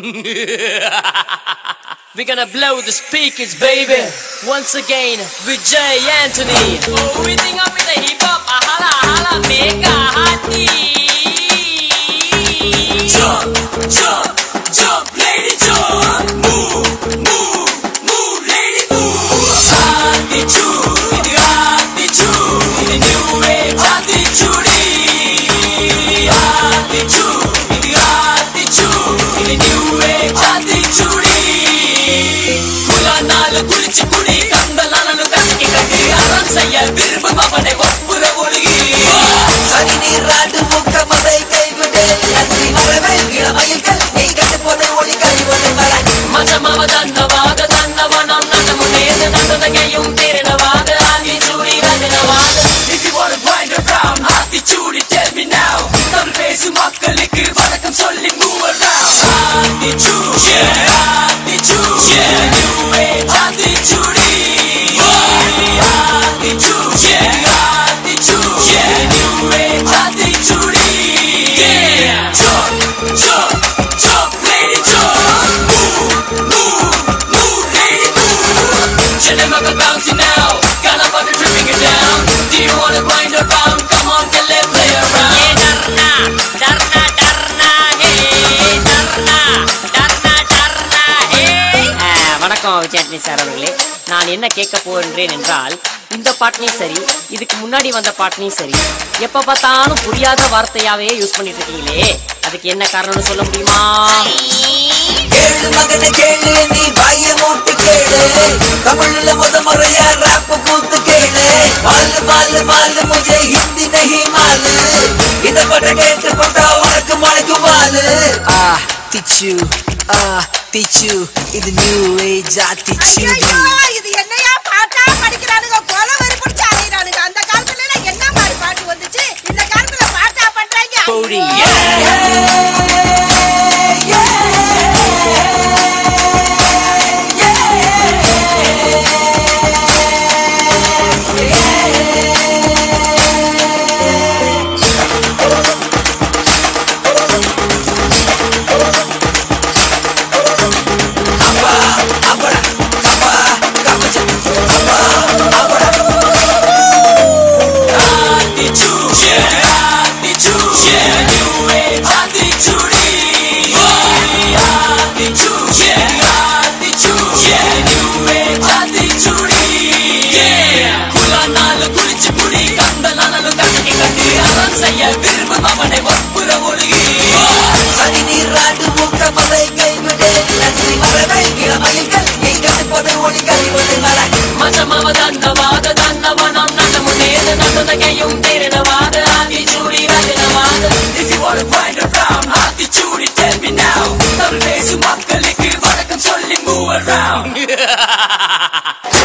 We're gonna blow the speakers, baby. Once again, with Jay Anthony. Oh, மர தன்னவாக தன்னவனம் நடமுனேது நடந்தகையும் திரணவாக ஆதி சூடி ரஜனவாக If you wanna grind around Aathichoodi tell me now Tamil பேசும் மக்களுக்கு வணக்கம் சொல்லி move around Aathichoodi Aathichoodi வணக்கம் sir அவர்களே. நான் என்ன கேட்க போகின்றேன் என்றால் இந்த பாட்டினையும் சரி இதுக்கு முன்னாடி வந்த பாட்டினையும் சரி எப்ப பார்த்தாலும் புரியாத வார்த்தையாவே யூஸ் பண்ணிட்டு இருக்கீங்களே அதுக்கு என்ன காரணம்னு சொல்ல முடியுமா? கேளு மகன கேளு நீ வாய மூட்டு கேளு. தமிழ்ல முத முறையா கூத்து बाल बाल बाल मुझे हिंदी नहीं माल इधर पटकेट पटा उड़क मड़क बाल आ तिचू आ तिचू इद न्यू ஏஜ் ஆ திச்சூ. இது என்னையா பாட்டா? படிக்கிறானுங்க கொலை பிடிச்ச அலையிறானுங்க. அந்த காலத்துல என்ன மாதிரி பாட்டு வந்துச்சு? இந்த காலத்துல பாட்டா பண்றாங்க. செய்ய விரும்பும் அவனை ஒப்புற ஒழுகி சனி நீராட்டு முக்கமதை கைவிடு நன்றி மரபை இளமயில்கள் நீ கட்டு போன ஒளி கழிவது மர மஜமவ தன்னவாக தன்னவனம் நடமுனேது நடந்தகையும் திரணவாக Aathichoodi ரஜனவாக If you wanna grind around Aathichoodi tell me now around